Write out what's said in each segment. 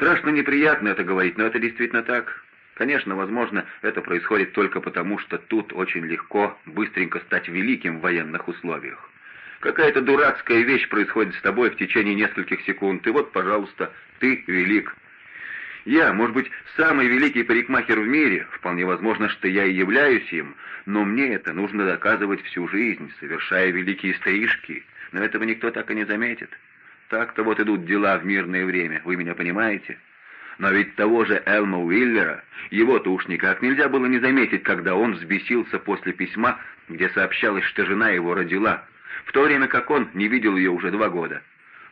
Страшно неприятно это говорить, но это действительно так. Конечно, возможно, это происходит только потому, что тут очень легко быстренько стать великим в военных условиях. Какая-то дурацкая вещь происходит с тобой в течение нескольких секунд, и вот, пожалуйста, ты велик. Я, может быть, самый великий парикмахер в мире, вполне возможно, что я и являюсь им, но мне это нужно доказывать всю жизнь, совершая великие стрижки, но этого никто так и не заметит. Так-то вот идут дела в мирное время, вы меня понимаете? Но ведь того же Элма Уиллера, его-то уж никак нельзя было не заметить, когда он взбесился после письма, где сообщалось, что жена его родила, в то время как он не видел ее уже два года.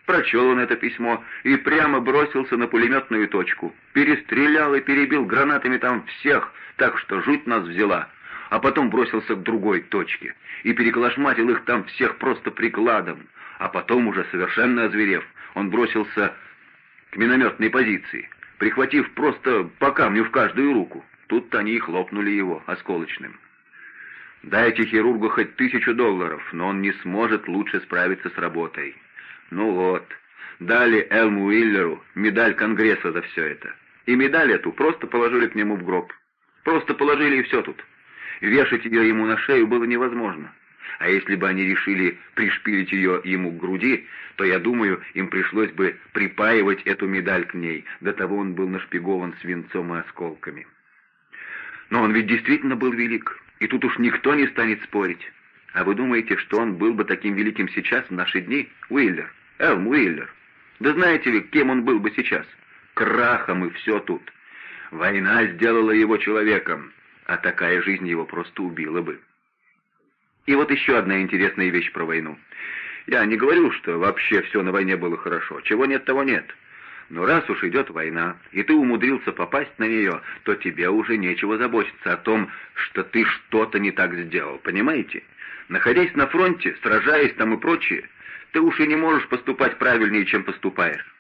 Прочел он это письмо и прямо бросился на пулеметную точку, перестрелял и перебил гранатами там всех, так что жуть нас взяла, а потом бросился к другой точке и переколошматил их там всех просто прикладом, а потом уже совершенно озверев, он бросился к минометной позиции, прихватив просто по камню в каждую руку. Тут-то они и хлопнули его осколочным. Дайте хирургу хоть тысячу долларов, но он не сможет лучше справиться с работой. Ну вот, дали Элму Уиллеру медаль Конгресса за все это. И медаль эту просто положили к нему в гроб. Просто положили и все тут. Вешать ее ему на шею было невозможно. А если бы они решили пришпилить ее ему к груди, то, я думаю, им пришлось бы припаивать эту медаль к ней. До того он был нашпигован свинцом и осколками. Но он ведь действительно был велик, и тут уж никто не станет спорить. А вы думаете, что он был бы таким великим сейчас, в наши дни? Уиллер, Элм Уиллер. Да знаете ли, кем он был бы сейчас? Крахом и все тут. Война сделала его человеком, а такая жизнь его просто убила бы. И вот еще одна интересная вещь про войну. Я не говорю, что вообще все на войне было хорошо. Чего нет, того нет. Но раз уж идет война, и ты умудрился попасть на нее, то тебе уже нечего заботиться о том, что ты что-то не так сделал, понимаете? Находясь на фронте, сражаясь там и прочее, ты уж и не можешь поступать правильнее, чем поступаешь.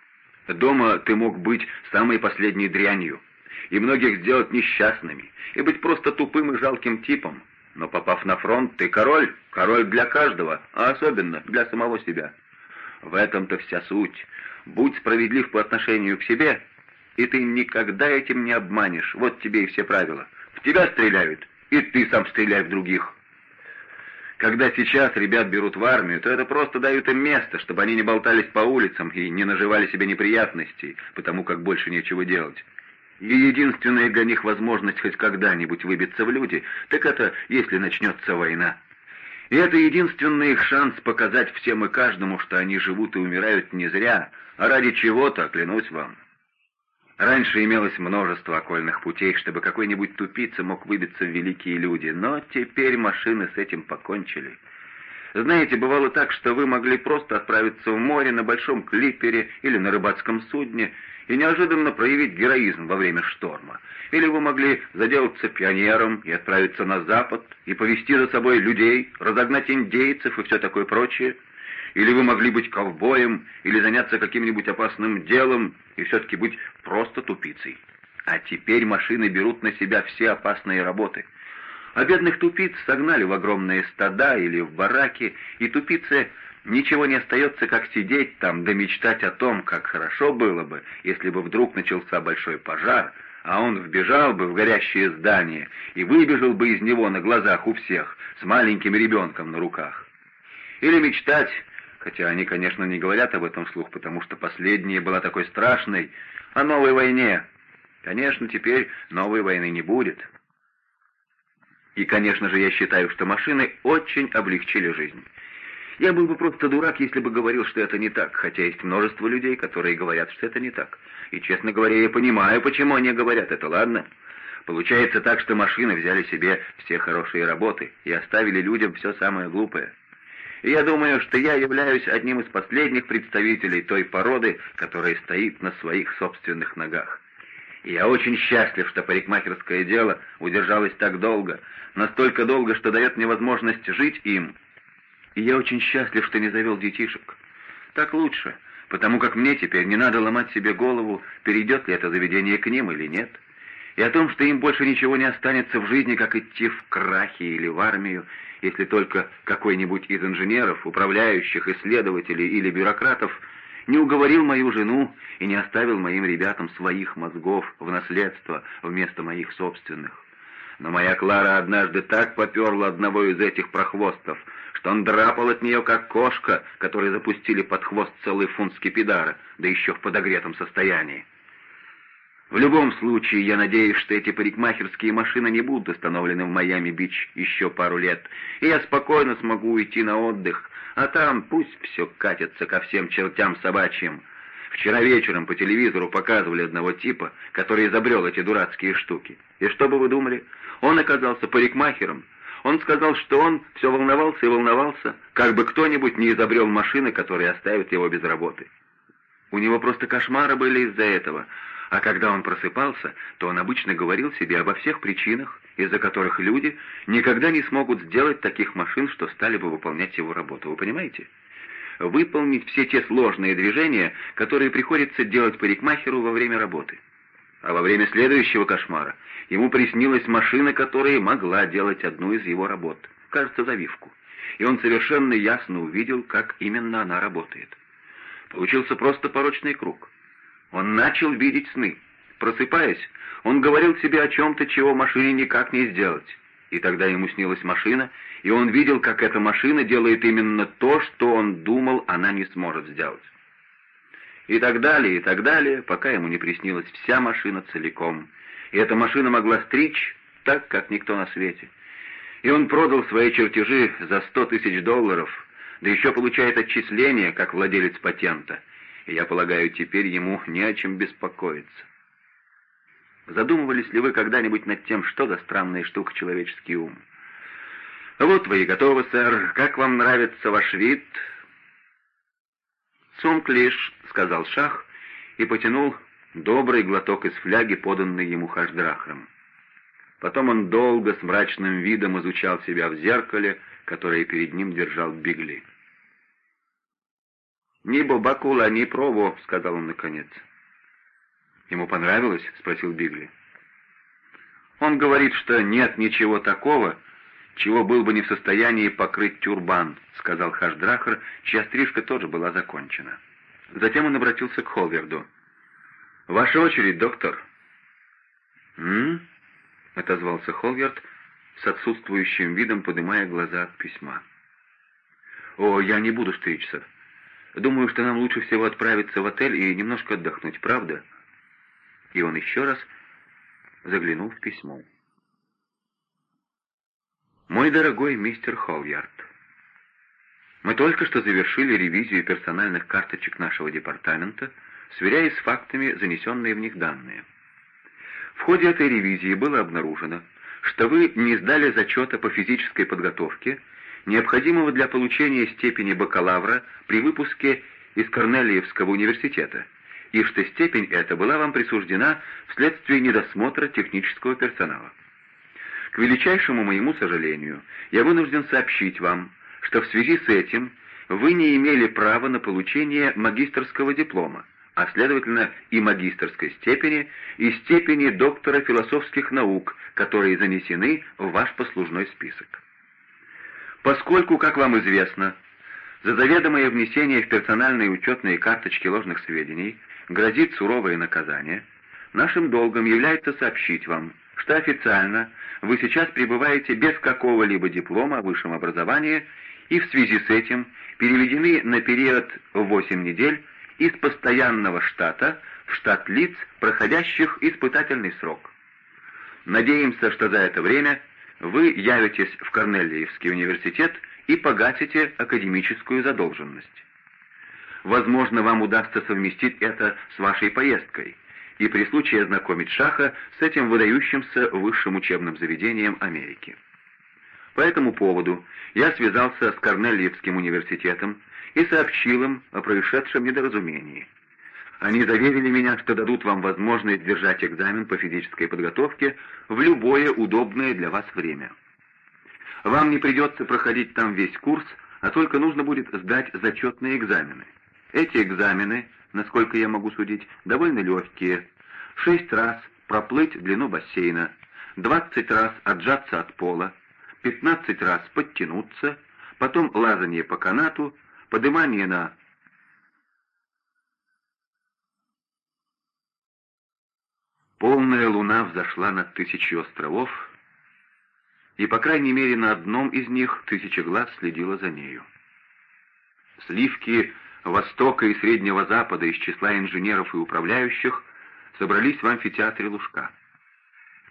Дома ты мог быть самой последней дрянью, и многих сделать несчастными, и быть просто тупым и жалким типом, но попав на фронт, ты король, король для каждого, а особенно для самого себя. В этом-то вся суть. Будь справедлив по отношению к себе, и ты никогда этим не обманешь. Вот тебе и все правила. В тебя стреляют, и ты сам стреляй в других. Когда сейчас ребят берут в армию, то это просто дают им место, чтобы они не болтались по улицам и не наживали себе неприятностей, потому как больше нечего делать. И единственная для них возможность хоть когда-нибудь выбиться в люди, так это если начнется война. И это единственный их шанс показать всем и каждому, что они живут и умирают не зря, а ради чего-то, клянусь вам. Раньше имелось множество окольных путей, чтобы какой-нибудь тупица мог выбиться в великие люди, но теперь машины с этим покончили. Знаете, бывало так, что вы могли просто отправиться в море на большом клипере или на рыбацком судне и неожиданно проявить героизм во время шторма. Или вы могли заделаться пионером и отправиться на запад, и повести за собой людей, разогнать индейцев и все такое прочее. Или вы могли быть ковбоем, или заняться каким-нибудь опасным делом, и все-таки быть просто тупицей. А теперь машины берут на себя все опасные работы. А бедных тупиц согнали в огромные стада или в бараки, и тупицы Ничего не остается, как сидеть там да мечтать о том, как хорошо было бы, если бы вдруг начался большой пожар, а он вбежал бы в горящее здание и выбежал бы из него на глазах у всех с маленьким ребенком на руках. Или мечтать, хотя они, конечно, не говорят об этом вслух, потому что последняя была такой страшной, о новой войне. Конечно, теперь новой войны не будет. И, конечно же, я считаю, что машины очень облегчили жизнь. Я был бы просто дурак, если бы говорил, что это не так, хотя есть множество людей, которые говорят, что это не так. И, честно говоря, я понимаю, почему они говорят это, ладно? Получается так, что машины взяли себе все хорошие работы и оставили людям все самое глупое. И я думаю, что я являюсь одним из последних представителей той породы, которая стоит на своих собственных ногах. И я очень счастлив, что парикмахерское дело удержалось так долго, настолько долго, что дает мне возможность жить им, и я очень счастлив, что не завел детишек. Так лучше, потому как мне теперь не надо ломать себе голову, перейдет ли это заведение к ним или нет. И о том, что им больше ничего не останется в жизни, как идти в крахи или в армию, если только какой-нибудь из инженеров, управляющих, исследователей или бюрократов не уговорил мою жену и не оставил моим ребятам своих мозгов в наследство вместо моих собственных. Но моя Клара однажды так поперла одного из этих прохвостов, что он драпал от нее, как кошка, которой запустили под хвост целый фунт скипидара, да еще в подогретом состоянии. В любом случае, я надеюсь, что эти парикмахерские машины не будут установлены в Майами-Бич еще пару лет, и я спокойно смогу уйти на отдых, а там пусть все катится ко всем чертям собачьим. Вчера вечером по телевизору показывали одного типа, который изобрел эти дурацкие штуки. И что бы вы думали? Он оказался парикмахером. Он сказал, что он все волновался и волновался, как бы кто-нибудь не изобрел машины, которые оставят его без работы. У него просто кошмары были из-за этого, а когда он просыпался, то он обычно говорил себе обо всех причинах, из-за которых люди никогда не смогут сделать таких машин, что стали бы выполнять его работу. Вы понимаете? Выполнить все те сложные движения, которые приходится делать парикмахеру во время работы. А во время следующего кошмара ему приснилась машина, которая могла делать одну из его работ, кажется, завивку. И он совершенно ясно увидел, как именно она работает. Получился просто порочный круг. Он начал видеть сны. Просыпаясь, он говорил себе о чем-то, чего машине никак не сделать. И тогда ему снилась машина, и он видел, как эта машина делает именно то, что он думал, она не сможет сделать. И так далее, и так далее, пока ему не приснилась вся машина целиком. И эта машина могла стричь так, как никто на свете. И он продал свои чертежи за сто тысяч долларов, да еще получает отчисление, как владелец патента я полагаю, теперь ему не о чем беспокоиться. Задумывались ли вы когда-нибудь над тем, что за странная штука человеческий ум? Вот вы и готовы, сэр. Как вам нравится ваш вид? Цунклиш, сказал Шах и потянул добрый глоток из фляги, поданной ему хаждрахром. Потом он долго с мрачным видом изучал себя в зеркале, которое перед ним держал Бигли. «Ни Бакула, ни Прово», — сказал он наконец. «Ему понравилось?» — спросил Бигли. «Он говорит, что нет ничего такого, чего был бы не в состоянии покрыть тюрбан», — сказал Хашдрахар, чья стрижка тоже была закончена. Затем он обратился к Холверду. «Ваша очередь, доктор». «М?», — отозвался Холверд с отсутствующим видом, поднимая глаза от письма. «О, я не буду стричься. Думаю, что нам лучше всего отправиться в отель и немножко отдохнуть, правда?» И он еще раз заглянул в письмо. «Мой дорогой мистер Холлярд, мы только что завершили ревизию персональных карточек нашего департамента, сверяясь с фактами, занесенные в них данные. В ходе этой ревизии было обнаружено, что вы не сдали зачета по физической подготовке необходимого для получения степени бакалавра при выпуске из Корнелиевского университета, и что степень эта была вам присуждена вследствие недосмотра технического персонала. К величайшему моему сожалению, я вынужден сообщить вам, что в связи с этим вы не имели права на получение магистрского диплома, а следовательно и магистрской степени, и степени доктора философских наук, которые занесены в ваш послужной список. Поскольку, как вам известно, за заведомое внесение в персональные учетные карточки ложных сведений грозит суровое наказание, нашим долгом является сообщить вам, что официально вы сейчас пребываете без какого-либо диплома о высшем образовании и в связи с этим переведены на период в 8 недель из постоянного штата в штат лиц, проходящих испытательный срок. Надеемся, что за это время вы явитесь в Корнелиевский университет и погасите академическую задолженность. Возможно, вам удастся совместить это с вашей поездкой и при случае ознакомить Шаха с этим выдающимся высшим учебным заведением Америки. По этому поводу я связался с Корнелиевским университетом и сообщил им о происшедшем недоразумении. Они заверили меня, что дадут вам возможность держать экзамен по физической подготовке в любое удобное для вас время. Вам не придется проходить там весь курс, а только нужно будет сдать зачетные экзамены. Эти экзамены, насколько я могу судить, довольно легкие. Шесть раз проплыть длину бассейна, двадцать раз отжаться от пола, пятнадцать раз подтянуться, потом лазание по канату, подымание на Полная луна взошла над тысячей островов, и, по крайней мере, на одном из них тысяча глаз следила за нею. Сливки Востока и Среднего Запада из числа инженеров и управляющих собрались в амфитеатре Лужка.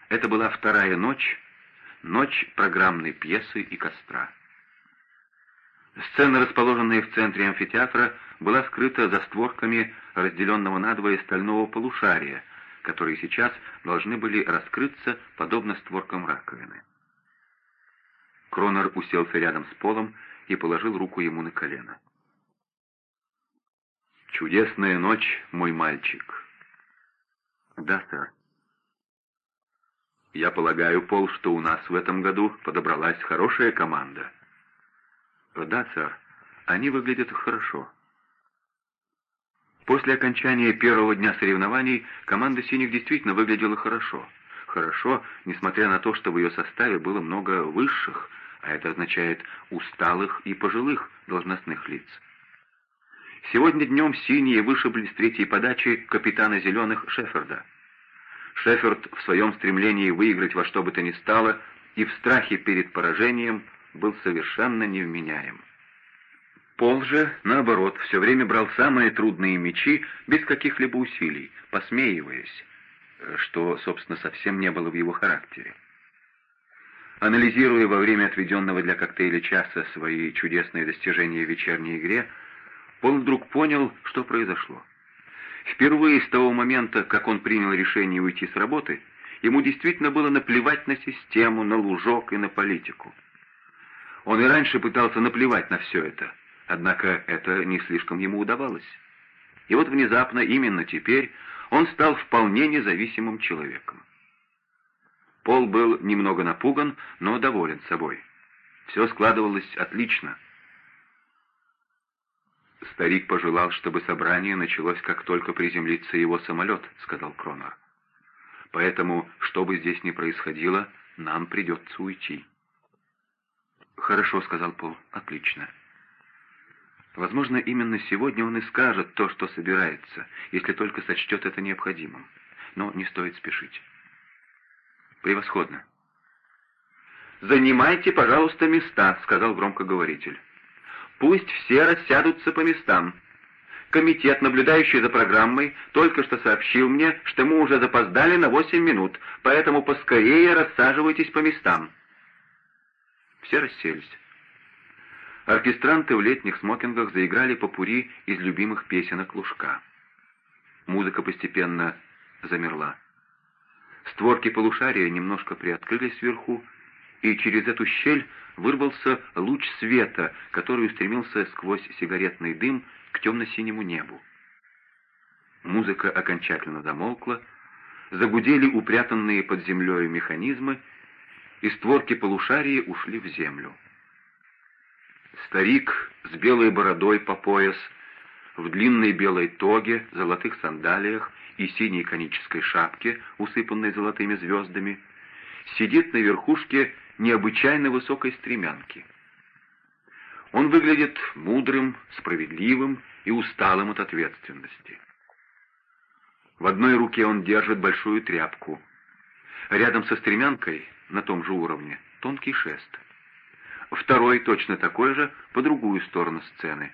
Это была вторая ночь, ночь программной пьесы и костра. Сцена, расположенная в центре амфитеатра, была скрыта за створками разделенного надвое стального полушария, которые сейчас должны были раскрыться, подобно створкам раковины. Кронер уселся рядом с Полом и положил руку ему на колено. «Чудесная ночь, мой мальчик». «Да, сэр». «Я полагаю, Пол, что у нас в этом году подобралась хорошая команда». «Да, сэр. Они выглядят хорошо». После окончания первого дня соревнований команда «Синих» действительно выглядела хорошо. Хорошо, несмотря на то, что в ее составе было много высших, а это означает усталых и пожилых должностных лиц. Сегодня днем синие вышибли с третьей подачи капитана «Зеленых» Шеферда. Шеферд в своем стремлении выиграть во что бы то ни стало и в страхе перед поражением был совершенно невменяем. Пол же, наоборот, все время брал самые трудные мячи без каких-либо усилий, посмеиваясь, что, собственно, совсем не было в его характере. Анализируя во время отведенного для коктейля часа свои чудесные достижения в вечерней игре, Пол вдруг понял, что произошло. Впервые с того момента, как он принял решение уйти с работы, ему действительно было наплевать на систему, на лужок и на политику. Он и раньше пытался наплевать на все это, однако это не слишком ему удавалось. И вот внезапно, именно теперь, он стал вполне независимым человеком. Пол был немного напуган, но доволен собой. Все складывалось отлично. «Старик пожелал, чтобы собрание началось, как только приземлится его самолет», — сказал Кронер. «Поэтому, что бы здесь ни происходило, нам придется уйти». «Хорошо», — сказал Пол, — «отлично». Возможно, именно сегодня он и скажет то, что собирается, если только сочтет это необходимым. Но не стоит спешить. «Превосходно». «Занимайте, пожалуйста, места», — сказал громкоговоритель. Пусть все рассядутся по местам. Комитет, наблюдающий за программой, только что сообщил мне, что мы уже запоздали на восемь минут, поэтому поскорее рассаживайтесь по местам. Все расселись. Оркестранты в летних смокингах заиграли попури из любимых песенок Лужка. Музыка постепенно замерла. Створки полушария немножко приоткрылись сверху, и через эту щель вырвался луч света, который устремился сквозь сигаретный дым к темно-синему небу. Музыка окончательно замолкла, загудели упрятанные под землей механизмы, и створки полушария ушли в землю. Старик с белой бородой по пояс, в длинной белой тоге, золотых сандалиях и синей конической шапке, усыпанной золотыми звездами, сидит на верхушке необычайно высокой стремянки. Он выглядит мудрым, справедливым и усталым от ответственности. В одной руке он держит большую тряпку. Рядом со стремянкой, на том же уровне, тонкий шест. Второй, точно такой же, по другую сторону сцены.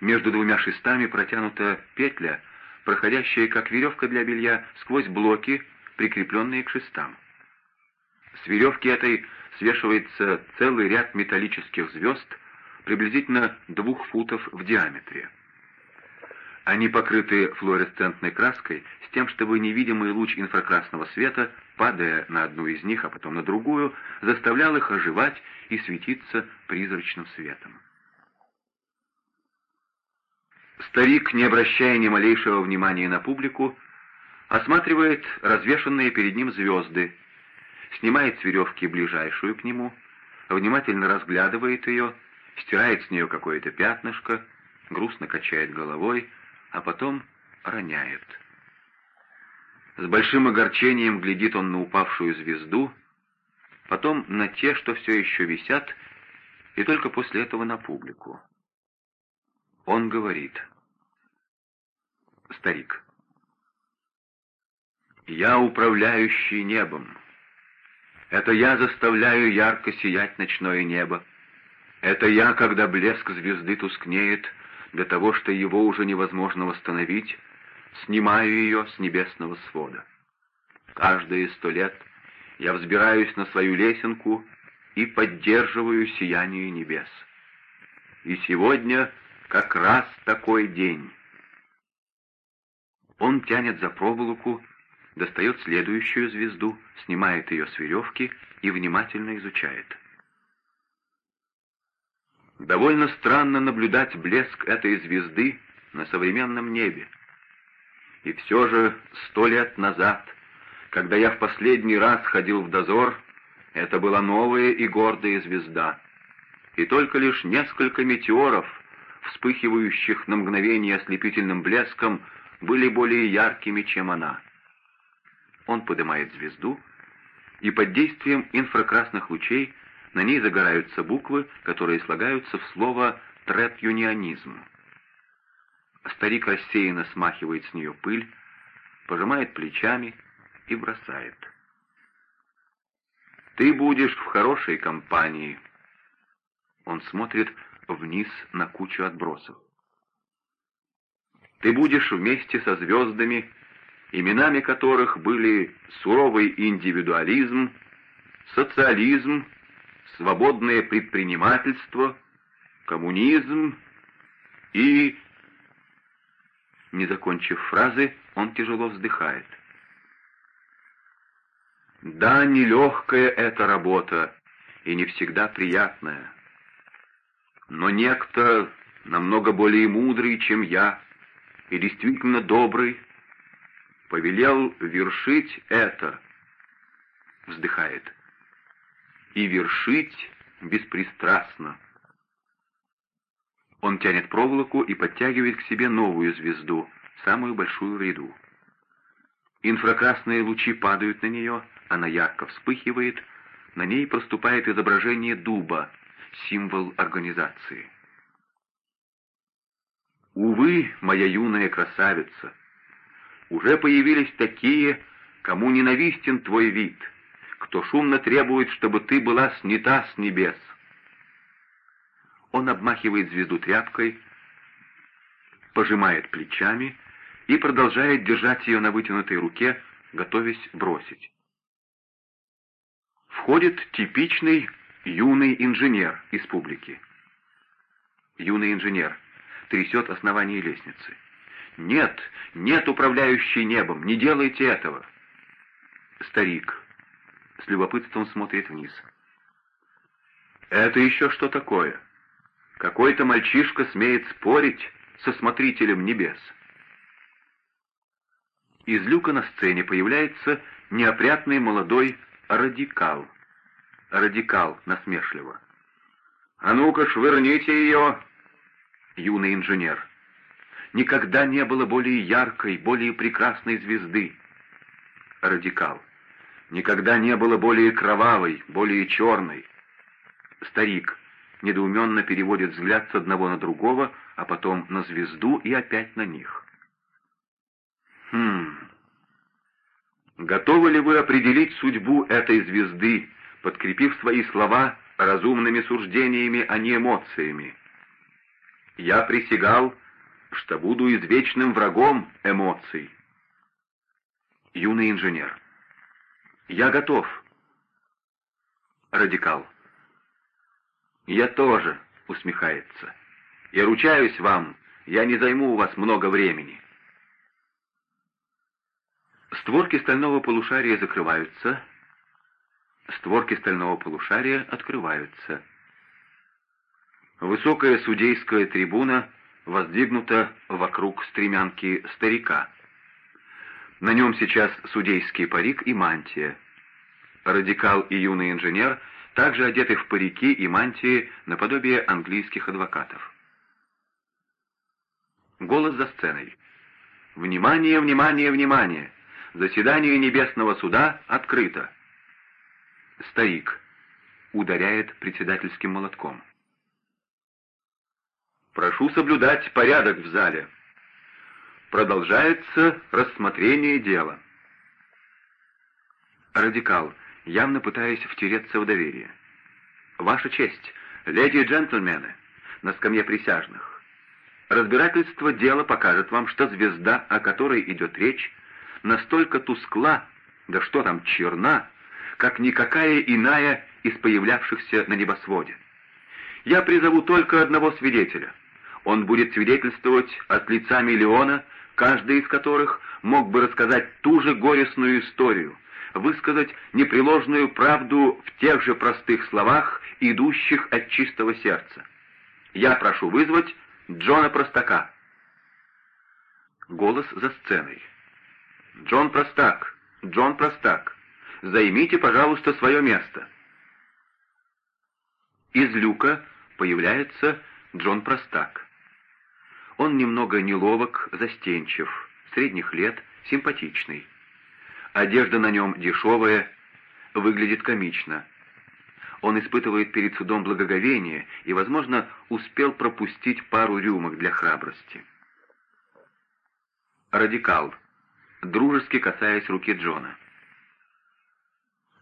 Между двумя шестами протянута петля, проходящая как веревка для белья сквозь блоки, прикрепленные к шестам. С веревки этой свешивается целый ряд металлических звезд, приблизительно двух футов в диаметре. Они покрыты флуоресцентной краской с тем, чтобы невидимый луч инфракрасного света, падая на одну из них, а потом на другую, заставлял их оживать и светиться призрачным светом. Старик, не обращая ни малейшего внимания на публику, осматривает развешанные перед ним звезды, снимает с веревки ближайшую к нему, внимательно разглядывает ее, стирает с нее какое-то пятнышко, грустно качает головой, а потом роняет. С большим огорчением глядит он на упавшую звезду, потом на те, что все еще висят, и только после этого на публику. Он говорит. Старик. Я управляющий небом. Это я заставляю ярко сиять ночное небо. Это я, когда блеск звезды тускнеет, для того, что его уже невозможно восстановить, снимаю ее с небесного свода. Каждые сто лет я взбираюсь на свою лесенку и поддерживаю сияние небес. И сегодня как раз такой день. Он тянет за проволоку, достает следующую звезду, снимает ее с веревки и внимательно изучает. Довольно странно наблюдать блеск этой звезды на современном небе. И все же сто лет назад, когда я в последний раз ходил в дозор, это была новая и гордая звезда. И только лишь несколько метеоров, вспыхивающих на мгновение ослепительным блеском, были более яркими, чем она. Он поднимает звезду, и под действием инфракрасных лучей на ней загораются буквы, которые слагаются в слово «трэп-юнионизм». Старик рассеянно смахивает с нее пыль, пожимает плечами и бросает. «Ты будешь в хорошей компании». Он смотрит вниз на кучу отбросов. «Ты будешь вместе со звездами, именами которых были суровый индивидуализм, социализм, свободное предпринимательство, коммунизм и... Не закончив фразы, он тяжело вздыхает. Да, нелегкая эта работа и не всегда приятная. Но некто намного более мудрый, чем я, и действительно добрый, повелел вершить это, вздыхает и вершить беспристрастно. Он тянет проволоку и подтягивает к себе новую звезду, самую большую ряду. Инфракрасные лучи падают на нее, она ярко вспыхивает, на ней проступает изображение дуба, символ организации. Увы, моя юная красавица, уже появились такие, кому ненавистен твой вид — кто шумно требует, чтобы ты была снята с небес. Он обмахивает звезду тряпкой, пожимает плечами и продолжает держать ее на вытянутой руке, готовясь бросить. Входит типичный юный инженер из публики. Юный инженер трясет основание лестницы. «Нет, нет, управляющий небом, не делайте этого!» Старик, с любопытством смотрит вниз. «Это еще что такое? Какой-то мальчишка смеет спорить со смотрителем небес». Из люка на сцене появляется неопрятный молодой радикал. Радикал насмешливо. «А ну-ка, швырните ее!» Юный инженер. «Никогда не было более яркой, более прекрасной звезды!» Радикал. Никогда не было более кровавой, более черной. Старик недоуменно переводит взгляд с одного на другого, а потом на звезду и опять на них. Хм... Готовы ли вы определить судьбу этой звезды, подкрепив свои слова разумными суждениями, а не эмоциями? Я присягал, что буду извечным врагом эмоций. Юный инженер. Я готов. Радикал. Я тоже, усмехается. И ручаюсь вам, я не займу у вас много времени. Створки стального полушария закрываются. Створки стального полушария открываются. Высокая судейская трибуна воздвигнута вокруг стремянки старика. На нем сейчас судейский парик и мантия. Радикал и юный инженер также одеты в парики и мантии наподобие английских адвокатов. Голос за сценой. «Внимание, внимание, внимание! Заседание Небесного Суда открыто!» Старик ударяет председательским молотком. «Прошу соблюдать порядок в зале!» Продолжается рассмотрение дела. Радикал, явно пытаясь втереться в доверие. «Ваша честь, леди и джентльмены, на скамье присяжных. Разбирательство дела покажет вам, что звезда, о которой идет речь, настолько тускла, да что там, черна, как никакая иная из появлявшихся на небосводе. Я призову только одного свидетеля. Он будет свидетельствовать от лица миллиона, каждый из которых мог бы рассказать ту же горестную историю, высказать непреложную правду в тех же простых словах, идущих от чистого сердца. Я прошу вызвать Джона Простака. Голос за сценой. «Джон Простак! Джон Простак! Займите, пожалуйста, свое место!» Из люка появляется Джон Простак. Он немного неловок, застенчив, средних лет, симпатичный. Одежда на нем дешевая, выглядит комично. Он испытывает перед судом благоговение и, возможно, успел пропустить пару рюмок для храбрости. Радикал, дружески касаясь руки Джона.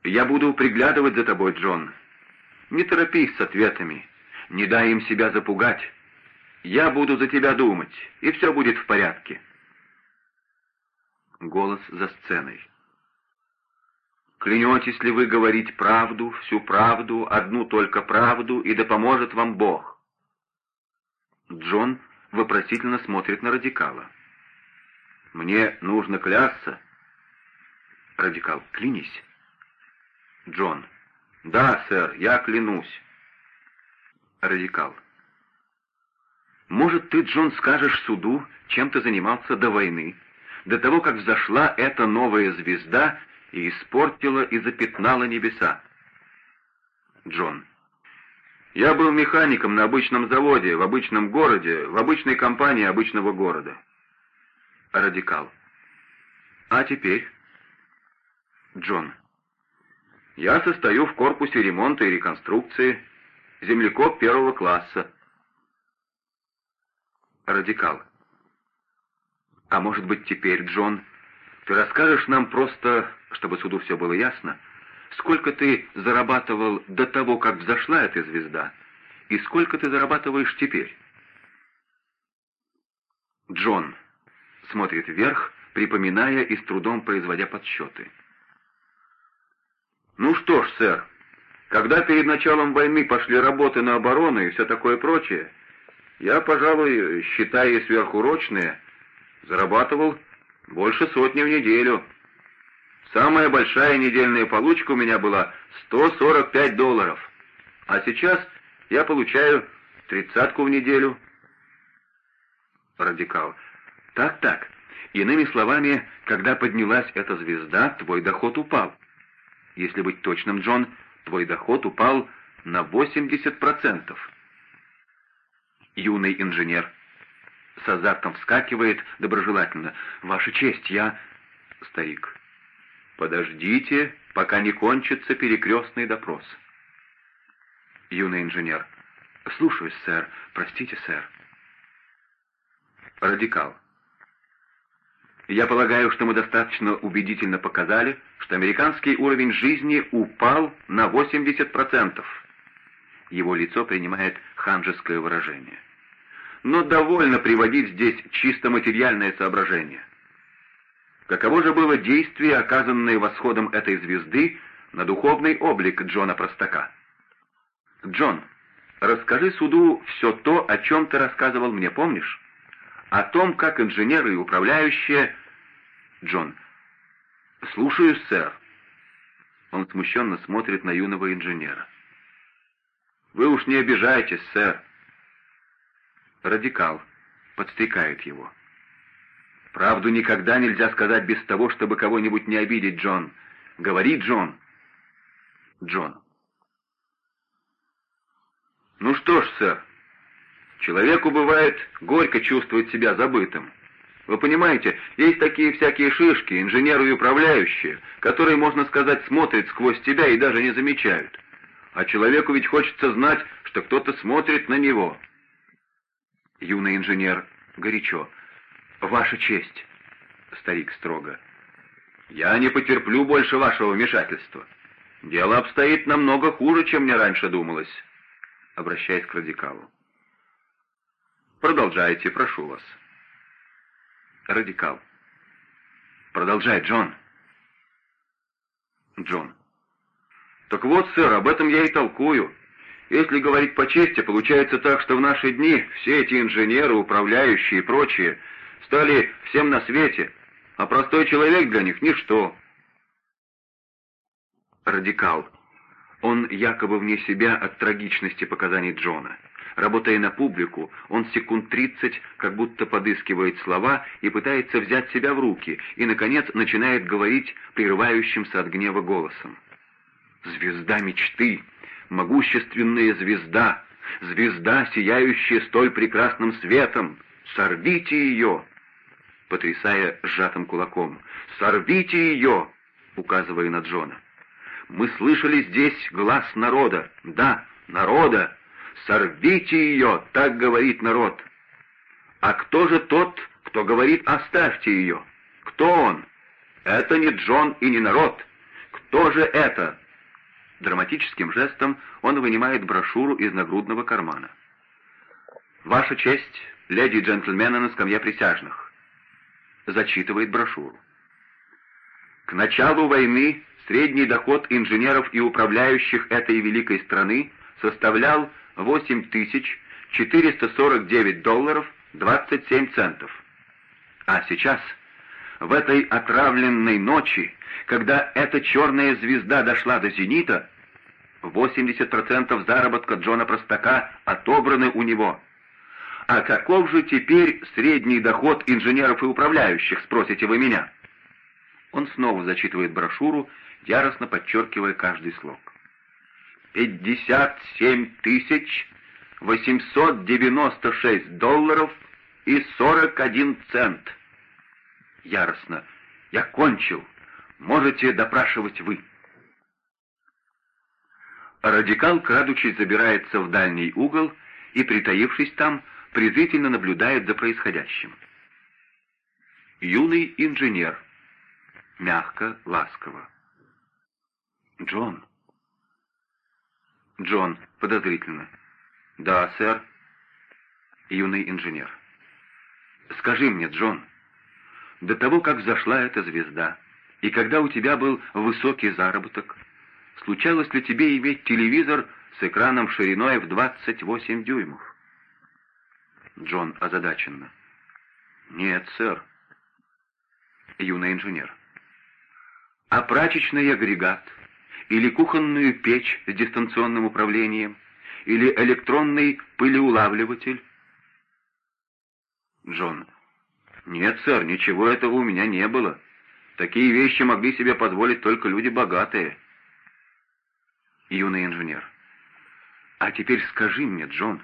«Я буду приглядывать за тобой, Джон. Не торопись с ответами, не дай им себя запугать. Я буду за тебя думать, и все будет в порядке». Голос за сценой. Клянетесь ли вы говорить правду, всю правду, одну только правду, и да поможет вам Бог?» Джон вопросительно смотрит на радикала. «Мне нужно клясться?» Радикал, клянись. Джон. «Да, сэр, я клянусь». Радикал. «Может, ты, Джон, скажешь суду, чем ты занимался до войны, до того, как взошла эта новая звезда и испортила и запятнала небеса. Джон. Я был механиком на обычном заводе, в обычном городе, в обычной компании обычного города. Радикал. А теперь? Джон. Я состою в корпусе ремонта и реконструкции, землекоп первого класса. Радикал. А может быть теперь, Джон, ты расскажешь нам просто, чтобы суду все было ясно, сколько ты зарабатывал до того, как взошла эта звезда, и сколько ты зарабатываешь теперь? Джон смотрит вверх, припоминая и с трудом производя подсчеты. «Ну что ж, сэр, когда перед началом войны пошли работы на оборону и все такое прочее, я, пожалуй, считая сверхурочные, зарабатывал больше сотни в неделю. Самая большая недельная получка у меня была 145 долларов. А сейчас я получаю тридцатку в неделю. Радикал. Так-так. Иными словами, когда поднялась эта звезда, твой доход упал. Если быть точным, Джон, твой доход упал на 80%. Юный инженер с азартом вскакивает доброжелательно. «Ваша честь, я...» Старик. «Подождите, пока не кончится перекрестный допрос». Юный инженер. «Слушаюсь, сэр. Простите, сэр». Радикал. Я полагаю, что мы достаточно убедительно показали, что американский уровень жизни упал на 80%. Его лицо принимает ханжеское выражение но довольно приводить здесь чисто материальное соображение. Каково же было действие, оказанное восходом этой звезды на духовный облик Джона Простака? Джон, расскажи суду все то, о чем ты рассказывал мне, помнишь? О том, как инженеры и управляющие... Джон, слушаю, сэр. Он смущенно смотрит на юного инженера. «Вы уж не обижайтесь, сэр радикал, подстрекает его. «Правду никогда нельзя сказать без того, чтобы кого-нибудь не обидеть, Джон. Говори, Джон!» Джон. «Ну что ж, сэр, человеку бывает горько чувствовать себя забытым. Вы понимаете, есть такие всякие шишки, инженеры и управляющие, которые, можно сказать, смотрят сквозь тебя и даже не замечают. А человеку ведь хочется знать, что кто-то смотрит на него». Юный инженер горячо. «Ваша честь!» Старик строго. Я не потерплю больше вашего вмешательства. Дело обстоит намного хуже, чем мне раньше думалось», — обращаясь к радикалу. «Продолжайте, прошу вас». Радикал. «Продолжай, Джон». Джон. «Так вот, сэр, об этом я и толкую. Если говорить по чести, получается так, что в наши дни все эти инженеры, управляющие и прочие стали всем на свете, а простой человек для них — ничто. Радикал. Он якобы вне себя от трагичности показаний Джона. Работая на публику, он секунд тридцать как будто подыскивает слова и пытается взять себя в руки, и, наконец, начинает говорить прерывающимся от гнева голосом. «Звезда мечты! Могущественная звезда! Звезда, сияющая столь прекрасным светом! Сорвите ее!» Потрясая сжатым кулаком. «Сорвите ее!» указывая на Джона. Мы слышали здесь глаз народа. Да, народа. Сорвите ее, так говорит народ. А кто же тот, кто говорит «оставьте ее»? Кто он? Это не Джон и не народ. Кто же это? Драматическим жестом он вынимает брошюру из нагрудного кармана. «Ваша честь, леди и джентльмены на скамье присяжных», зачитывает брошюру. К началу войны Средний доход инженеров и управляющих этой великой страны составлял 8449 долларов 27 центов. А сейчас, в этой отравленной ночи, когда эта черная звезда дошла до зенита, 80% заработка Джона Простака отобраны у него. А каков же теперь средний доход инженеров и управляющих, спросите вы меня? Он снова зачитывает брошюру яростно подчеркивая каждый слог. «Пятьдесят семь тысяч восемьсот девяносто шесть долларов и сорок один цент». Яростно. «Я кончил. Можете допрашивать вы». Радикал, крадучись, забирается в дальний угол и, притаившись там, презрительно наблюдает за происходящим. Юный инженер. Мягко, ласково. «Джон». «Джон», подозрительно. «Да, сэр». Юный инженер. «Скажи мне, Джон, до того, как взошла эта звезда, и когда у тебя был высокий заработок, случалось ли тебе иметь телевизор с экраном шириной в 28 дюймов?» Джон озадаченно. «Нет, сэр». Юный инженер. «А прачечный агрегат?» или кухонную печь с дистанционным управлением, или электронный пылеулавливатель? Джон. Нет, сэр, ничего этого у меня не было. Такие вещи могли себе позволить только люди богатые. Юный инженер. А теперь скажи мне, Джон,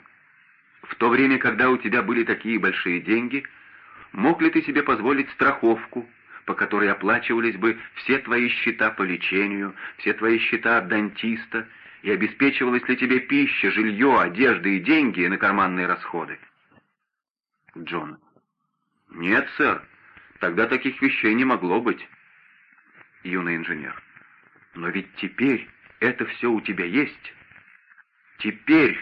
в то время, когда у тебя были такие большие деньги, мог ли ты себе позволить страховку, по которой оплачивались бы все твои счета по лечению, все твои счета от дантиста, и обеспечивалась ли тебе пища, жилье, одежда и деньги на карманные расходы? Джон. Нет, сэр, тогда таких вещей не могло быть. Юный инженер. Но ведь теперь это все у тебя есть. Теперь,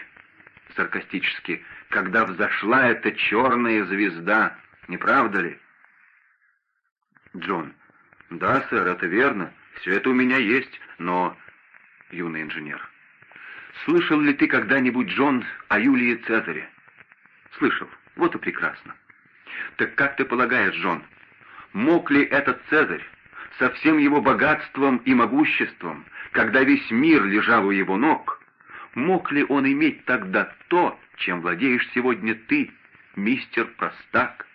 саркастически, когда взошла эта черная звезда, не правда ли? Джон. «Да, сэр, это верно. Все это у меня есть, но...» Юный инженер. «Слышал ли ты когда-нибудь, Джон, о Юлии Цезаре?» «Слышал. Вот и прекрасно. Так как ты полагаешь, Джон, мог ли этот Цезарь со всем его богатством и могуществом, когда весь мир лежал у его ног, мог ли он иметь тогда то, чем владеешь сегодня ты, мистер Простак,